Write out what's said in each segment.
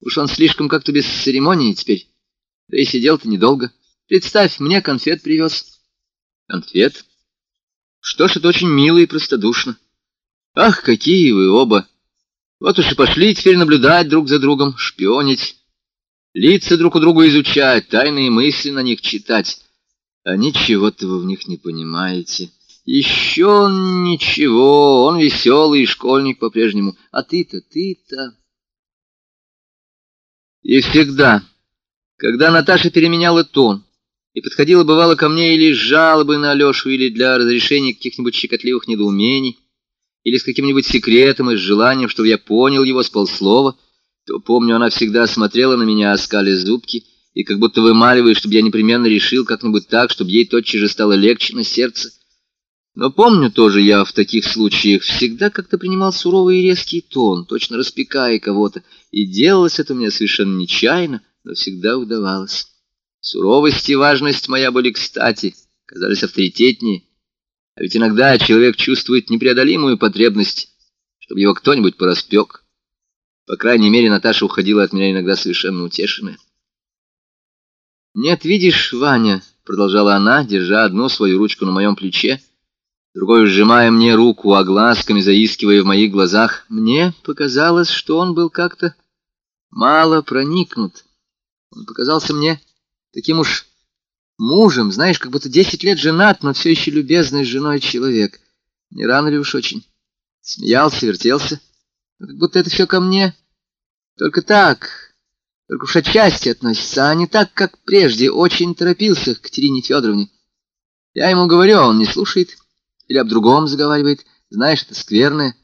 Уж он слишком как-то без церемонии теперь. Да и сидел-то недолго. Представь, мне конфет привез. Конфет? Что ж, это очень мило и простодушно. Ах, какие вы оба! Вот уж и пошли теперь наблюдать друг за другом, шпионить, лица друг у друга изучать, тайные мысли на них читать. А ничего-то вы в них не понимаете. Еще ничего, он веселый школьник по-прежнему. А ты-то, ты-то... И всегда, когда Наташа переменяла тон и подходила, бывало, ко мне или с жалобой на Алешу, или для разрешения каких-нибудь щекотливых недоумений, или с каким-нибудь секретом и с желанием, чтобы я понял его с полслова, то, помню, она всегда смотрела на меня, оскали зубки, и как будто вымаливая, чтобы я непременно решил как-нибудь так, чтобы ей тотчас же стало легче на сердце. Но помню тоже я в таких случаях всегда как-то принимал суровый и резкий тон, точно распекая кого-то, и делалось это мне совершенно нечаянно, но всегда удавалось. Суровость и важность моя были кстати, казались авторитетнее, а ведь иногда человек чувствует непреодолимую потребность, чтобы его кто-нибудь пораспек. По крайней мере, Наташа уходила от меня иногда совершенно утешенная. «Нет, видишь, Ваня», — продолжала она, держа одну свою ручку на моем плече, другой сжимая мне руку, а глазками заискивая в моих глазах, мне показалось, что он был как-то мало проникнут. Он показался мне таким уж мужем, знаешь, как будто десять лет женат, но все еще любезный с женой человек. Не рано ли уж очень? Смеялся, вертелся. Как будто это все ко мне. Только так, только уж отчасти относится, а не так, как прежде. Очень торопился к Катерине Федоровне. Я ему говорю, а он не слушает. Или об другом заговаривает. Знаешь, это скверная,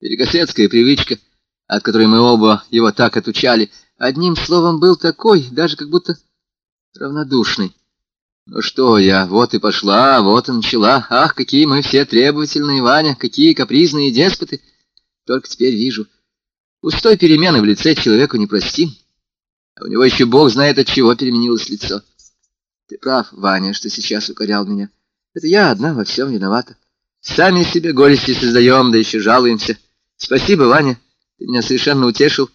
великосветская привычка, от которой мы оба его так отучали. Одним словом, был такой, даже как будто равнодушный. Ну что я, вот и пошла, вот и начала. Ах, какие мы все требовательные, Ваня, какие капризные деспоты. Только теперь вижу. Пустой перемены в лице человеку не простим. А у него еще бог знает, от чего переменилось лицо. Ты прав, Ваня, что сейчас укорял меня. Это я одна во всем виновата. Сами себе горести создаем, да еще жалуемся. Спасибо, Ваня, ты меня совершенно утешил.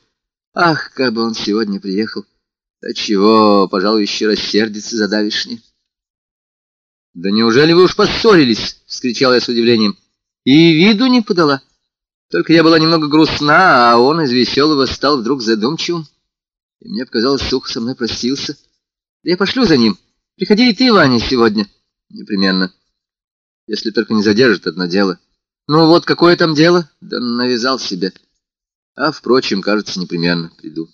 Ах, как бы он сегодня приехал. Да чего, пожалуй, еще рассердится за давишнее. «Да неужели вы уж поссорились?» — вскричал я с удивлением. «И виду не подала. Только я была немного грустна, а он из веселого стал вдруг задумчивым. И мне показалось, сухо со мной простился. Да я пошлю за ним. Приходи и ты, Ваня, сегодня. Непременно. Если только не задержит одно дело. Ну вот, какое там дело? Да навязал себе. А, впрочем, кажется, непременно приду».